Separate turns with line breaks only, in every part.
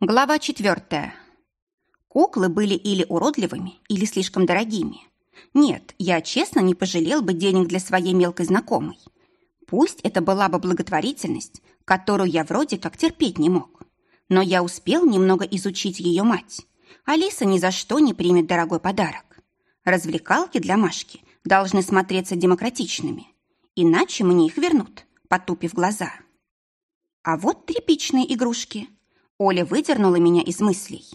Глава четвертая. Куклы были или уродливыми, или слишком дорогими. Нет, я честно не пожалел бы денег для своей мелкой знакомой. Пусть это была бы благотворительность, которую я вроде как терпеть не мог. Но я успел немного изучить ее мать. Алиса ни за что не примет дорогой подарок. Развлекалки для Машки должны смотреться демократичными. Иначе мне их вернут, потупив глаза. А вот тряпичные игрушки – Оля выдернула меня из мыслей.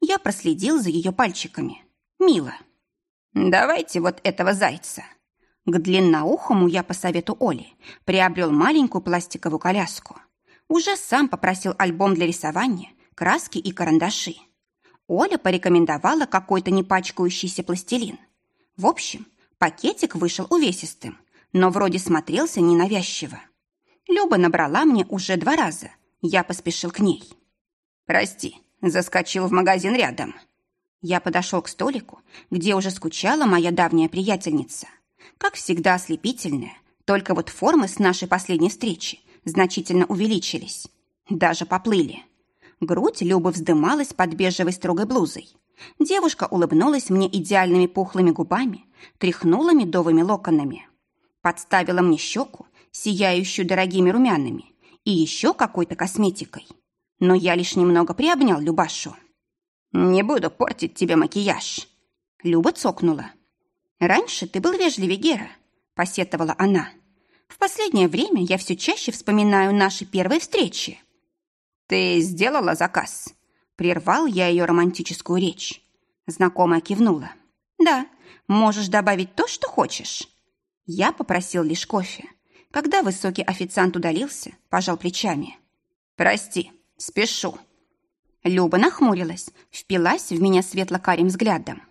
Я проследил за ее пальчиками. Мило. «Давайте вот этого зайца». К длинноухому я по совету Оли приобрел маленькую пластиковую коляску. Уже сам попросил альбом для рисования, краски и карандаши. Оля порекомендовала какой-то непачкающийся пластилин. В общем, пакетик вышел увесистым, но вроде смотрелся ненавязчиво. Люба набрала мне уже два раза. Я поспешил к ней. «Прости, заскочил в магазин рядом». Я подошел к столику, где уже скучала моя давняя приятельница. Как всегда ослепительная, только вот формы с нашей последней встречи значительно увеличились. Даже поплыли. Грудь Любы вздымалась под бежевой строгой блузой. Девушка улыбнулась мне идеальными пухлыми губами, тряхнула медовыми локонами. Подставила мне щеку, сияющую дорогими румянами, и еще какой-то косметикой но я лишь немного приобнял Любашу. «Не буду портить тебе макияж». Люба цокнула. «Раньше ты был вежливее, Гера», — посетовала она. «В последнее время я все чаще вспоминаю наши первые встречи». «Ты сделала заказ?» Прервал я ее романтическую речь. Знакомая кивнула. «Да, можешь добавить то, что хочешь». Я попросил лишь кофе. Когда высокий официант удалился, пожал плечами. «Прости, Спешу». Люба нахмурилась, впилась в меня светло-карим взглядом.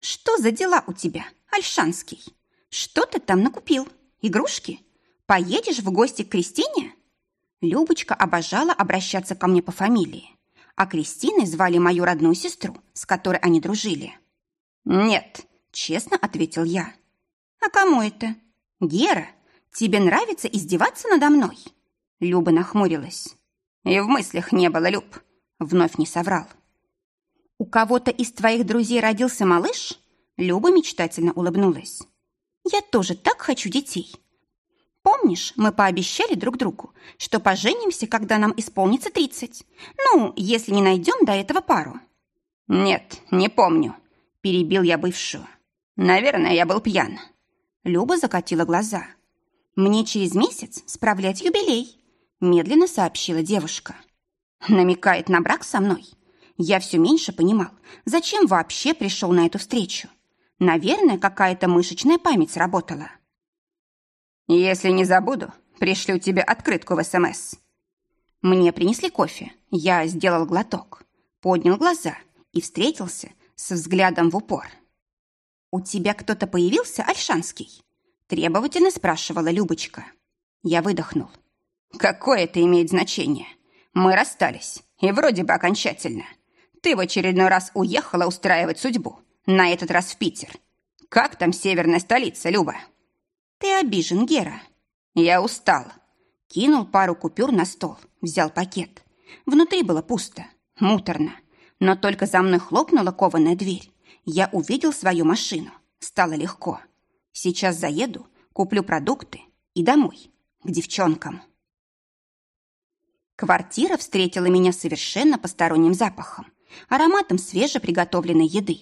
«Что за дела у тебя, Альшанский? Что ты там накупил? Игрушки? Поедешь в гости к Кристине?» Любочка обожала обращаться ко мне по фамилии, а Кристиной звали мою родную сестру, с которой они дружили. «Нет», — честно ответил я. «А кому это? Гера, тебе нравится издеваться надо мной?» Люба нахмурилась. И в мыслях не было, Люб. Вновь не соврал. У кого-то из твоих друзей родился малыш? Люба мечтательно улыбнулась. Я тоже так хочу детей. Помнишь, мы пообещали друг другу, что поженимся, когда нам исполнится тридцать? Ну, если не найдем до этого пару. Нет, не помню. Перебил я бывшую. Наверное, я был пьян. Люба закатила глаза. Мне через месяц справлять юбилей медленно сообщила девушка. Намекает на брак со мной. Я все меньше понимал, зачем вообще пришел на эту встречу. Наверное, какая-то мышечная память сработала. Если не забуду, пришлю тебе открытку в СМС. Мне принесли кофе. Я сделал глоток, поднял глаза и встретился со взглядом в упор. «У тебя кто-то появился, Альшанский?» Требовательно спрашивала Любочка. Я выдохнул. Какое это имеет значение? Мы расстались, и вроде бы окончательно. Ты в очередной раз уехала устраивать судьбу, на этот раз в Питер. Как там северная столица, Люба? Ты обижен, Гера. Я устал. Кинул пару купюр на стол, взял пакет. Внутри было пусто, муторно. Но только за мной хлопнула кованая дверь. Я увидел свою машину. Стало легко. Сейчас заеду, куплю продукты и домой, к девчонкам. Квартира встретила меня совершенно посторонним запахом, ароматом свежеприготовленной еды.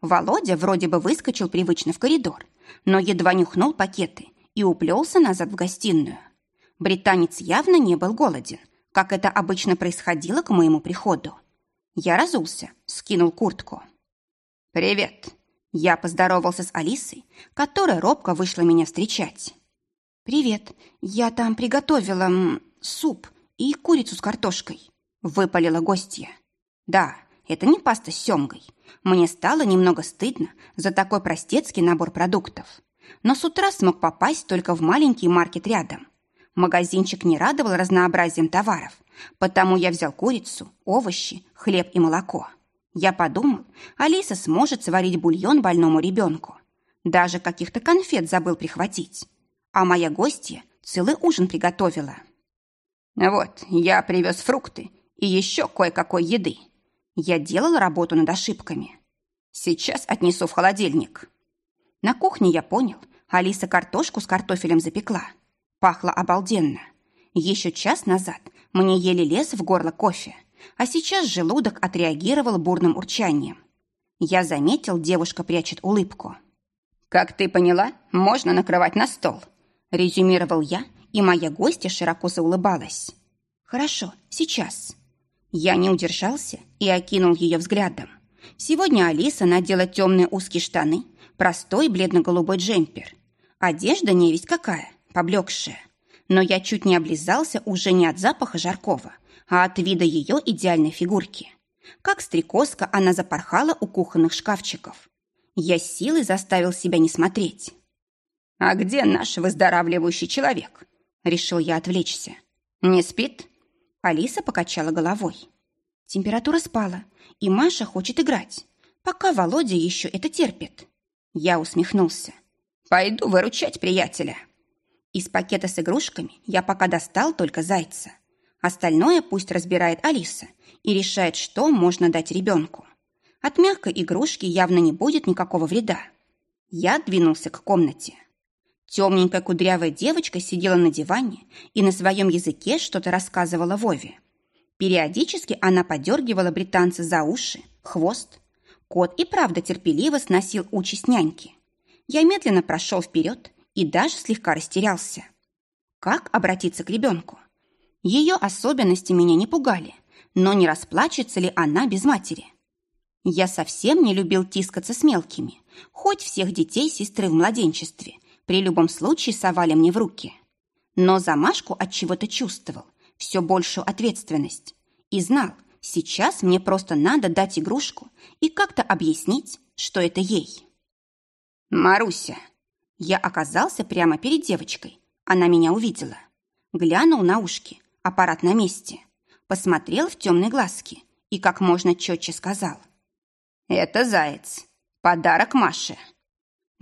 Володя вроде бы выскочил привычно в коридор, но едва нюхнул пакеты и уплелся назад в гостиную. Британец явно не был голоден, как это обычно происходило к моему приходу. Я разулся, скинул куртку. «Привет!» Я поздоровался с Алисой, которая робко вышла меня встречать. «Привет, я там приготовила м, суп и курицу с картошкой», — выпалила гостья. «Да, это не паста с семгой. Мне стало немного стыдно за такой простецкий набор продуктов. Но с утра смог попасть только в маленький маркет рядом. Магазинчик не радовал разнообразием товаров, потому я взял курицу, овощи, хлеб и молоко. Я подумал, Алиса сможет сварить бульон больному ребенку. Даже каких-то конфет забыл прихватить. А моя гостья целый ужин приготовила. «Вот, я привез фрукты и еще кое-какой еды. Я делал работу над ошибками. Сейчас отнесу в холодильник. На кухне я понял, Алиса картошку с картофелем запекла. Пахло обалденно. Еще час назад мне еле лез в горло кофе, а сейчас желудок отреагировал бурным урчанием. Я заметил, девушка прячет улыбку. «Как ты поняла, можно накрывать на стол», – резюмировал я, и моя гостья широко заулыбалась. «Хорошо, сейчас». Я не удержался и окинул ее взглядом. Сегодня Алиса надела темные узкие штаны, простой бледно-голубой джемпер. Одежда не весь какая, поблекшая. Но я чуть не облизался уже не от запаха жаркого, а от вида ее идеальной фигурки. Как стрекозка она запорхала у кухонных шкафчиков. Я силой заставил себя не смотреть. «А где наш выздоравливающий человек?» Решил я отвлечься. «Не спит?» Алиса покачала головой. Температура спала, и Маша хочет играть, пока Володя еще это терпит. Я усмехнулся. «Пойду выручать приятеля». Из пакета с игрушками я пока достал только зайца. Остальное пусть разбирает Алиса и решает, что можно дать ребенку. От мягкой игрушки явно не будет никакого вреда. Я двинулся к комнате. Темненькая кудрявая девочка сидела на диване и на своем языке что-то рассказывала Вове. Периодически она подергивала британца за уши, хвост. Кот и правда терпеливо сносил участь няньки. Я медленно прошел вперед и даже слегка растерялся. Как обратиться к ребенку? Ее особенности меня не пугали, но не расплачется ли она без матери? Я совсем не любил тискаться с мелкими, хоть всех детей сестры в младенчестве при любом случае совали мне в руки. Но за Машку от чего-то чувствовал все большую ответственность и знал, сейчас мне просто надо дать игрушку и как-то объяснить, что это ей. «Маруся!» Я оказался прямо перед девочкой. Она меня увидела. Глянул на ушки, аппарат на месте. Посмотрел в темные глазки и как можно четче сказал. «Это заяц. Подарок Маше».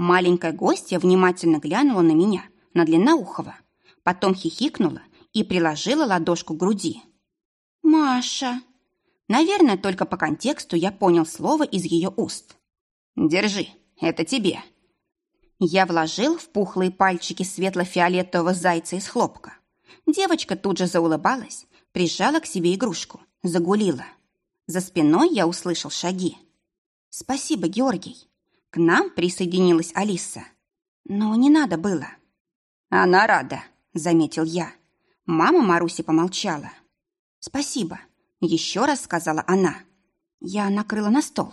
Маленькая гостья внимательно глянула на меня, на длинноухого, потом хихикнула и приложила ладошку к груди. «Маша!» Наверное, только по контексту я понял слово из ее уст. «Держи, это тебе». Я вложил в пухлые пальчики светло-фиолетового зайца из хлопка. Девочка тут же заулыбалась, прижала к себе игрушку, загулила. За спиной я услышал шаги. «Спасибо, Георгий». К нам присоединилась Алиса. Но не надо было. Она рада, заметил я. Мама Маруси помолчала. Спасибо, еще раз сказала она. Я накрыла на стол.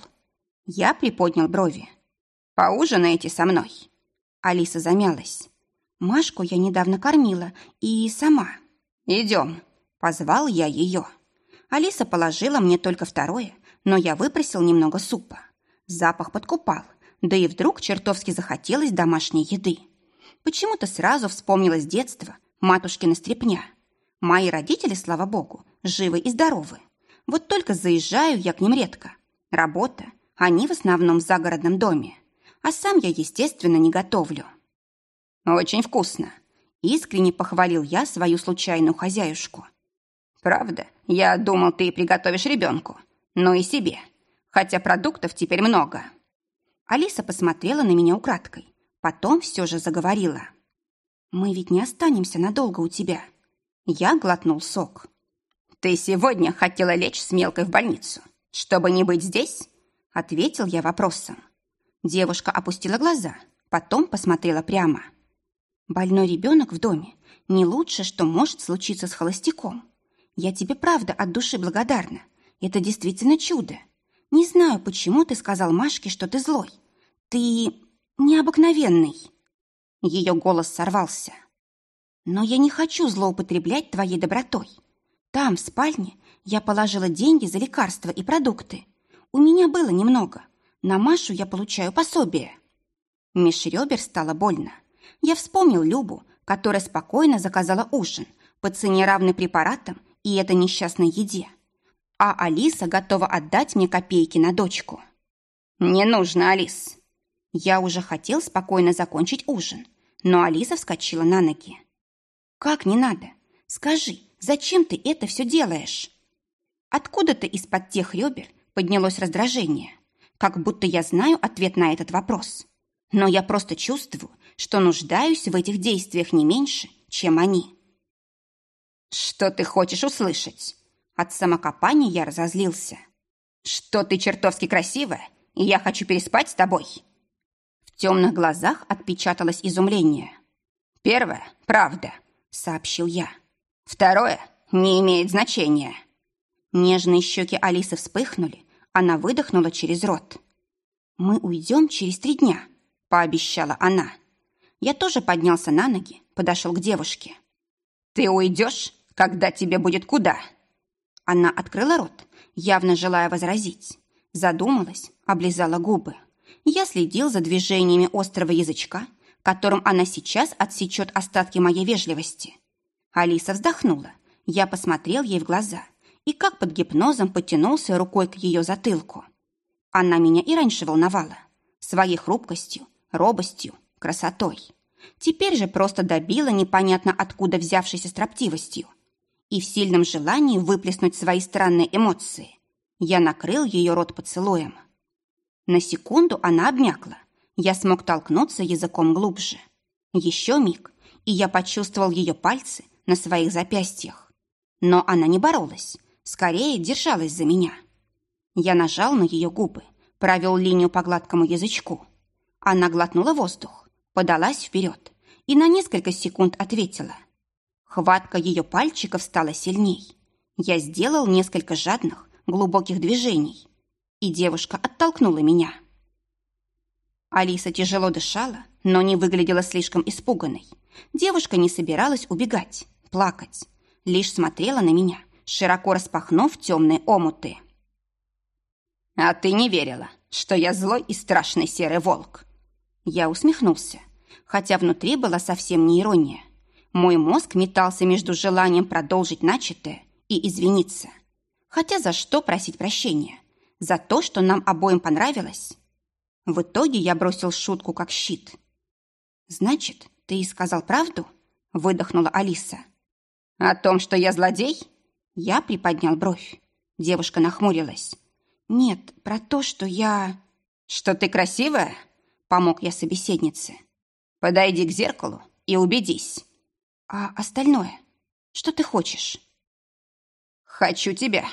Я приподнял брови. Поужинаете со мной? Алиса замялась. Машку я недавно кормила и сама. Идем, позвал я ее. Алиса положила мне только второе, но я выпросил немного супа. Запах подкупал, да и вдруг чертовски захотелось домашней еды. Почему-то сразу вспомнилось детство, матушкина стрепня. Мои родители, слава богу, живы и здоровы. Вот только заезжаю я к ним редко. Работа, они в основном в загородном доме. А сам я, естественно, не готовлю. Очень вкусно. Искренне похвалил я свою случайную хозяюшку. Правда, я думал, ты приготовишь ребенку. Ну и себе. Хотя продуктов теперь много. Алиса посмотрела на меня украдкой. Потом все же заговорила. «Мы ведь не останемся надолго у тебя». Я глотнул сок. «Ты сегодня хотела лечь с мелкой в больницу, чтобы не быть здесь?» Ответил я вопросом. Девушка опустила глаза, потом посмотрела прямо. «Больной ребенок в доме – не лучше, что может случиться с холостяком. Я тебе правда от души благодарна. Это действительно чудо. Не знаю, почему ты сказал Машке, что ты злой. Ты необыкновенный. Ее голос сорвался. Но я не хочу злоупотреблять твоей добротой. Там, в спальне, я положила деньги за лекарства и продукты. У меня было немного. На Машу я получаю пособие. Меж ребер стало больно. Я вспомнил Любу, которая спокойно заказала ужин по цене равной препаратам и этой несчастной еде а Алиса готова отдать мне копейки на дочку. «Не нужно, Алис!» Я уже хотел спокойно закончить ужин, но Алиса вскочила на ноги. «Как не надо? Скажи, зачем ты это все делаешь?» Откуда-то из-под тех ребер поднялось раздражение, как будто я знаю ответ на этот вопрос. Но я просто чувствую, что нуждаюсь в этих действиях не меньше, чем они. «Что ты хочешь услышать?» От самокопания я разозлился. «Что ты чертовски красивая, и я хочу переспать с тобой!» В темных глазах отпечаталось изумление. «Первое — правда», — сообщил я. «Второе — не имеет значения». Нежные щеки Алисы вспыхнули, она выдохнула через рот. «Мы уйдем через три дня», — пообещала она. Я тоже поднялся на ноги, подошел к девушке. «Ты уйдешь, когда тебе будет куда?» Она открыла рот, явно желая возразить. Задумалась, облизала губы. Я следил за движениями острого язычка, которым она сейчас отсечет остатки моей вежливости. Алиса вздохнула. Я посмотрел ей в глаза и как под гипнозом потянулся рукой к ее затылку. Она меня и раньше волновала. Своей хрупкостью, робостью, красотой. Теперь же просто добила непонятно откуда взявшейся строптивостью и в сильном желании выплеснуть свои странные эмоции. Я накрыл ее рот поцелуем. На секунду она обмякла. Я смог толкнуться языком глубже. Еще миг, и я почувствовал ее пальцы на своих запястьях. Но она не боролась, скорее держалась за меня. Я нажал на ее губы, провел линию по гладкому язычку. Она глотнула воздух, подалась вперед и на несколько секунд ответила. Хватка ее пальчиков стала сильней. Я сделал несколько жадных, глубоких движений, и девушка оттолкнула меня. Алиса тяжело дышала, но не выглядела слишком испуганной. Девушка не собиралась убегать, плакать, лишь смотрела на меня, широко распахнув темные омуты. «А ты не верила, что я злой и страшный серый волк?» Я усмехнулся, хотя внутри была совсем не ирония. Мой мозг метался между желанием продолжить начатое и извиниться. Хотя за что просить прощения? За то, что нам обоим понравилось? В итоге я бросил шутку как щит. «Значит, ты и сказал правду?» – выдохнула Алиса. «О том, что я злодей?» Я приподнял бровь. Девушка нахмурилась. «Нет, про то, что я...» «Что ты красивая?» – помог я собеседнице. «Подойди к зеркалу и убедись». «А остальное? Что ты хочешь?» «Хочу тебя»,